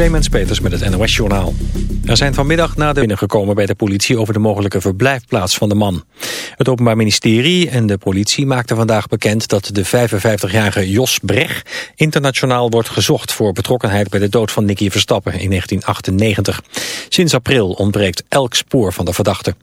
Clemens Peters met het NOS Journaal. Er zijn vanmiddag na de binnengekomen bij de politie over de mogelijke verblijfplaats van de man. Het Openbaar Ministerie en de politie maakten vandaag bekend dat de 55-jarige Jos Breg internationaal wordt gezocht voor betrokkenheid bij de dood van Nicky Verstappen in 1998. Sinds april ontbreekt elk spoor van de verdachte.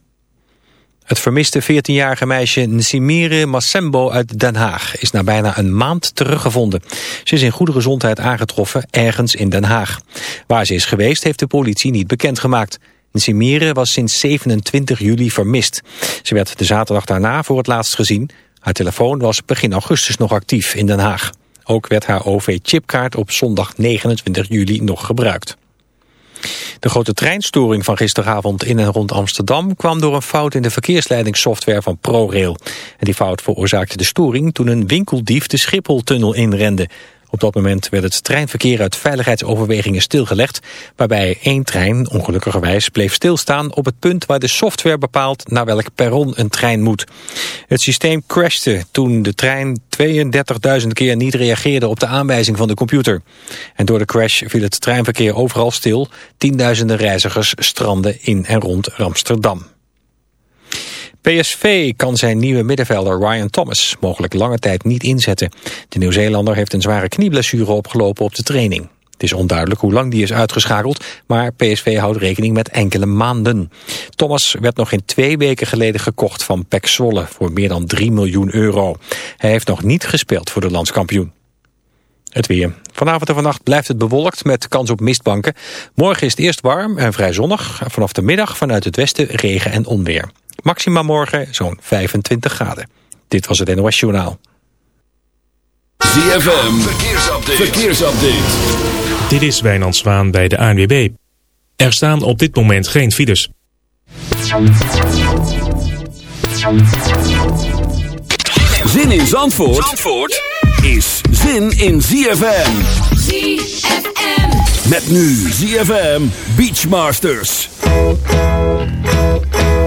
Het vermiste 14-jarige meisje Nsimire Massembo uit Den Haag is na bijna een maand teruggevonden. Ze is in goede gezondheid aangetroffen ergens in Den Haag. Waar ze is geweest heeft de politie niet bekendgemaakt. Nsimire was sinds 27 juli vermist. Ze werd de zaterdag daarna voor het laatst gezien. Haar telefoon was begin augustus nog actief in Den Haag. Ook werd haar OV-chipkaart op zondag 29 juli nog gebruikt. De grote treinstoring van gisteravond in en rond Amsterdam kwam door een fout in de verkeersleidingssoftware van ProRail. En die fout veroorzaakte de storing toen een winkeldief de Schipholtunnel inrende. Op dat moment werd het treinverkeer uit veiligheidsoverwegingen stilgelegd, waarbij één trein ongelukkigerwijs bleef stilstaan op het punt waar de software bepaalt naar welk perron een trein moet. Het systeem crashte toen de trein 32.000 keer niet reageerde op de aanwijzing van de computer. En door de crash viel het treinverkeer overal stil, tienduizenden reizigers stranden in en rond Amsterdam. PSV kan zijn nieuwe middenvelder Ryan Thomas mogelijk lange tijd niet inzetten. De Nieuw-Zeelander heeft een zware knieblessure opgelopen op de training. Het is onduidelijk hoe lang die is uitgeschakeld, maar PSV houdt rekening met enkele maanden. Thomas werd nog in twee weken geleden gekocht van PEC Zwolle voor meer dan 3 miljoen euro. Hij heeft nog niet gespeeld voor de landskampioen. Het weer. Vanavond en vannacht blijft het bewolkt met kans op mistbanken. Morgen is het eerst warm en vrij zonnig. Vanaf de middag vanuit het westen regen en onweer. Maxima morgen zo'n 25 graden. Dit was het NOS Journaal. ZFM, verkeersupdate. verkeersupdate. Dit is Wijnand Zwaan bij de ANWB. Er staan op dit moment geen files. Zin in Zandvoort, Zandvoort is zin in ZFM. ZFM. Met nu ZFM Beachmasters. Cause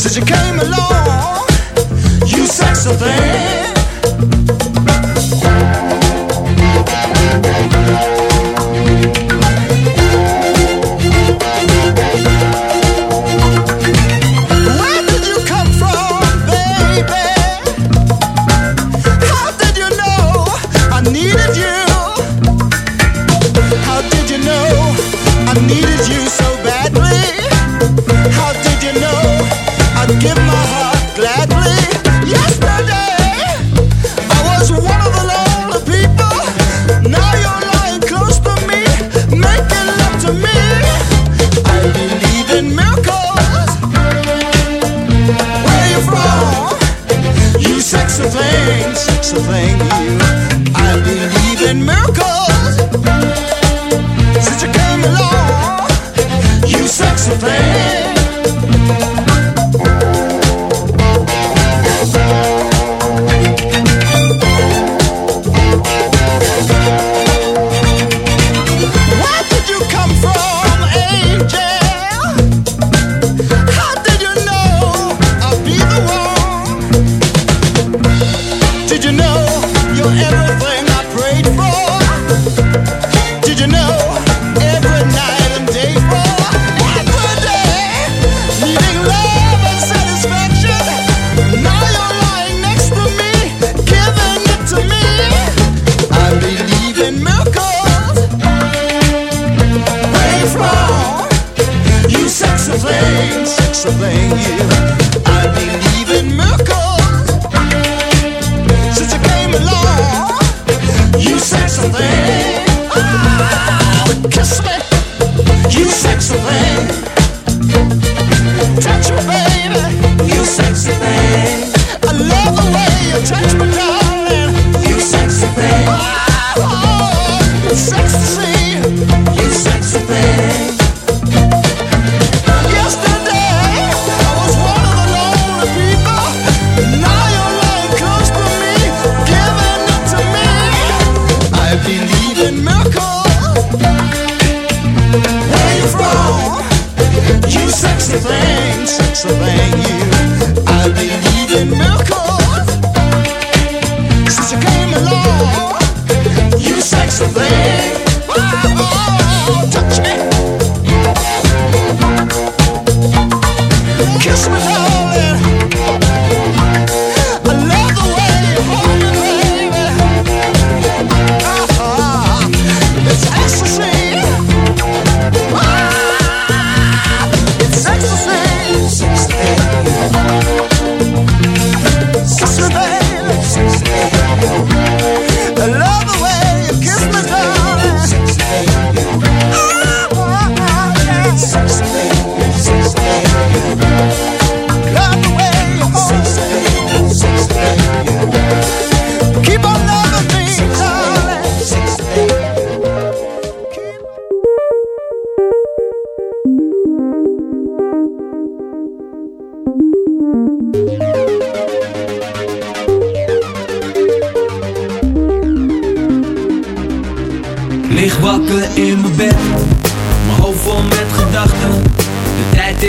Since you came along, you said something.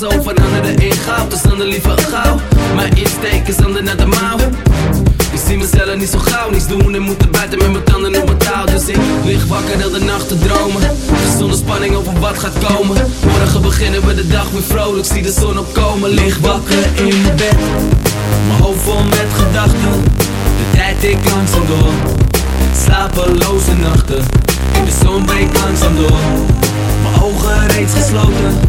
Heb gezien, alles kan zo veranderen in goud. Dus dan de liever gauw. Mijn insteek is handen naar de mouw. Ik zie mezelf niet zo gauw, niets doen en moeten buiten met mijn tanden op mijn touw. Dus ik lig wakker heel de nacht te dromen. Zonder spanning over wat gaat komen. Morgen beginnen we de dag weer vrolijk, zie de zon opkomen. Lig wakker in mijn bed, mijn hoofd vol met gedachten. De tijd ik langzaam door, slapeloze nachten. In de zon breekt langzaam door, mijn ogen reeds gesloten.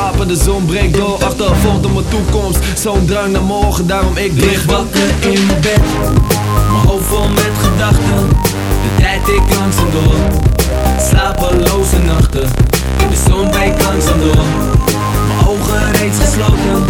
gapen, de zon breekt door Achtervolgt op mijn toekomst, zo'n drang naar morgen Daarom ik Lig lig wakker in mijn bed, mijn hoofd vol met gedachten. De tijd ik langzaam door, slapeloze nachten. In de zon breekt langzaam door, mijn ogen reeds gesloten.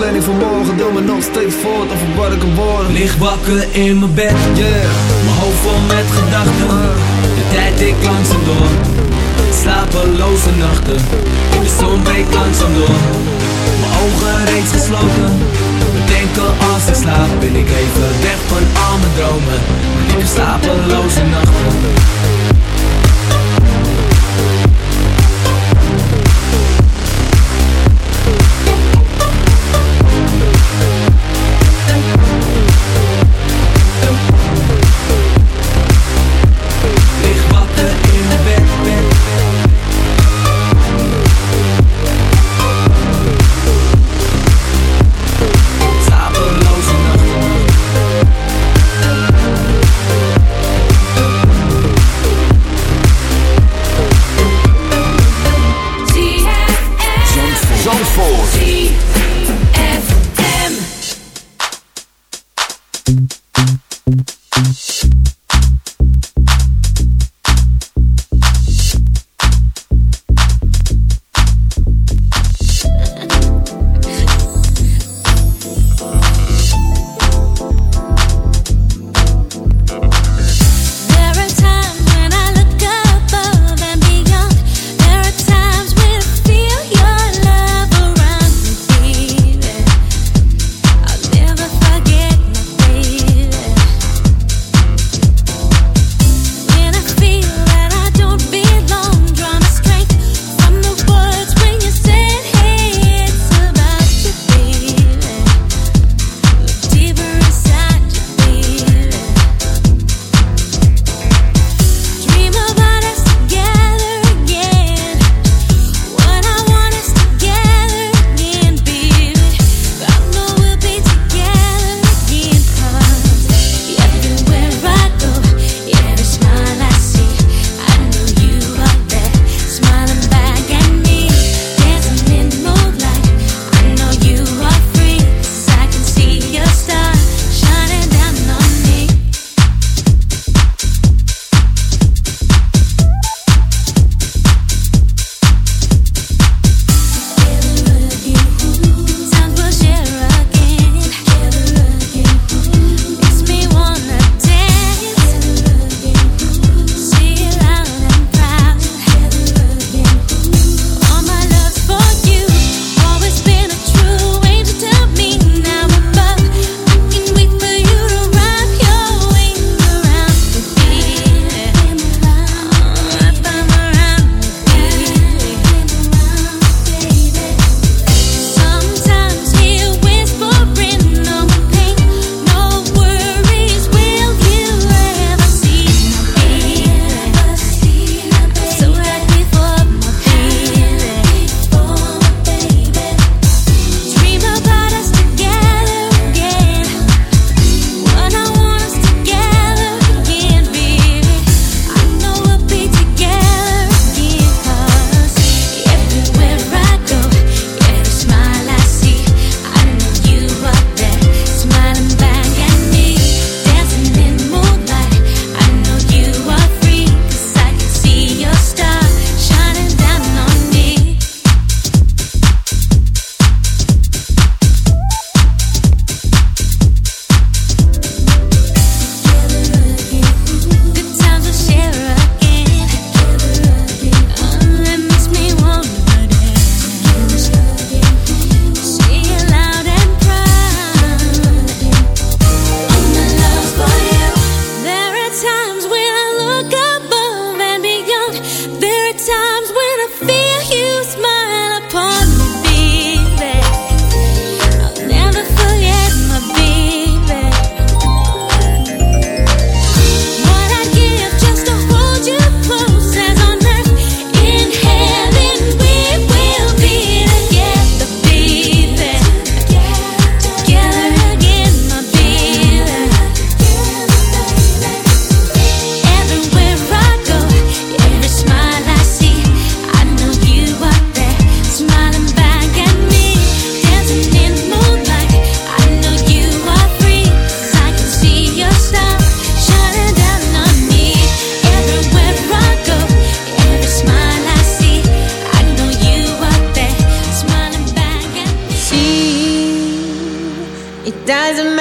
Planning voor morgen, doe me nog steeds voort Over wat ik kan worden Lig wakker in mijn bed, Yeah, mijn hoofd vol met gedachten. De tijd ik langzaam door, slapeloze nachten. De zon breekt langzaam door, mijn ogen reeds gesloten. Bedenken als ik slaap, ben ik even weg van al mijn dromen. Ik heb slapeloze nachten.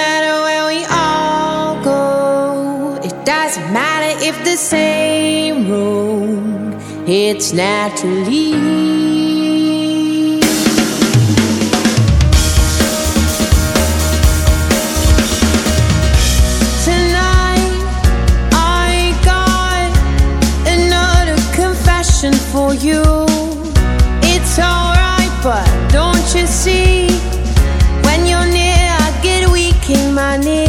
matter where we all go, it doesn't matter if the same road hits naturally. for you. It's alright, but don't you see? money.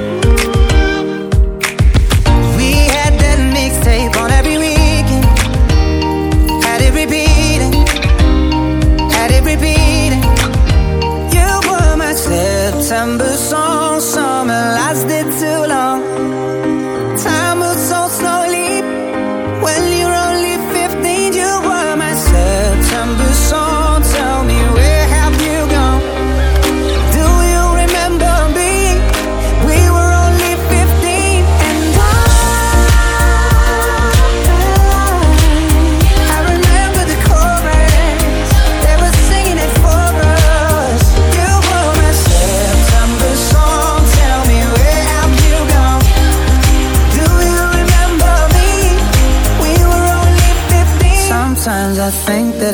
December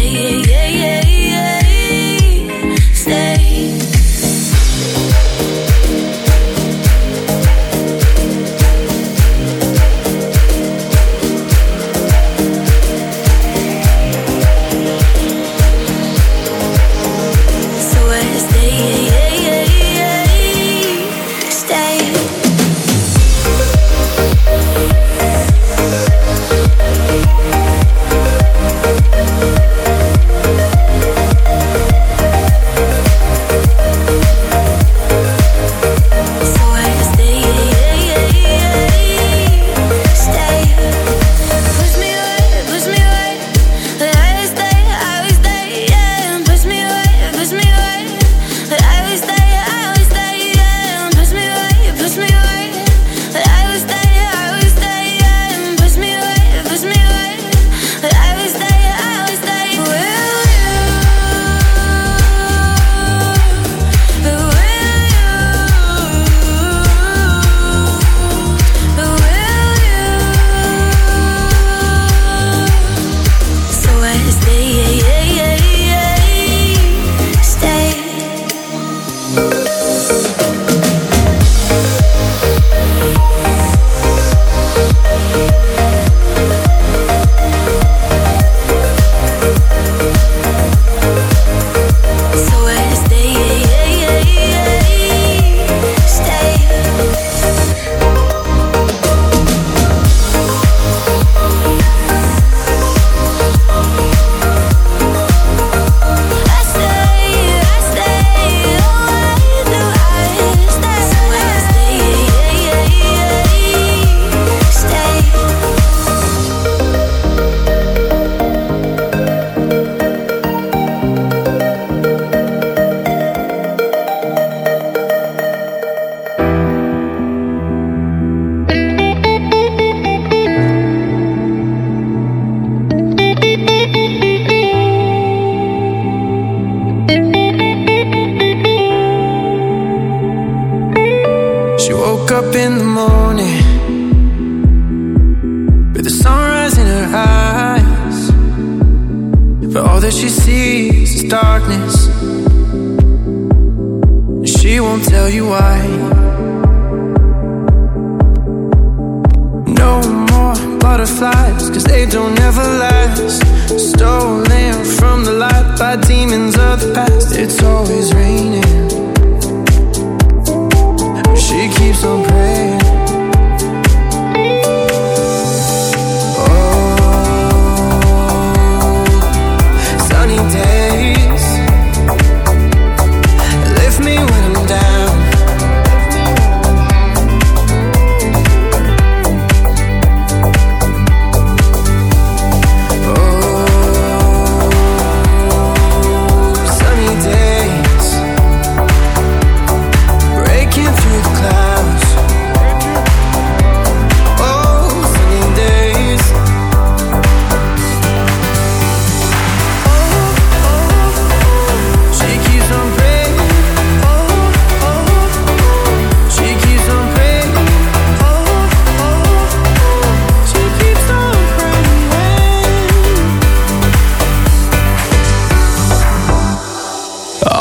yeah, yeah, yeah, yeah. Stay.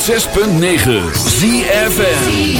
106.9 ZFN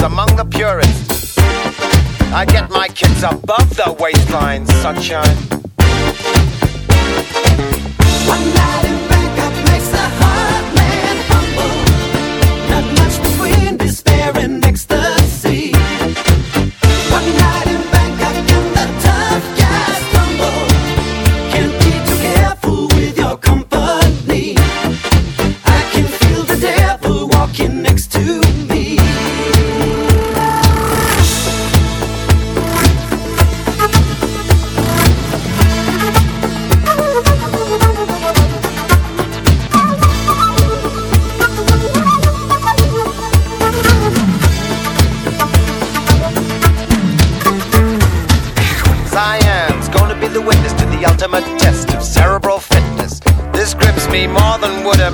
Among the purists. I get my kids above the waistline, sunshine. One night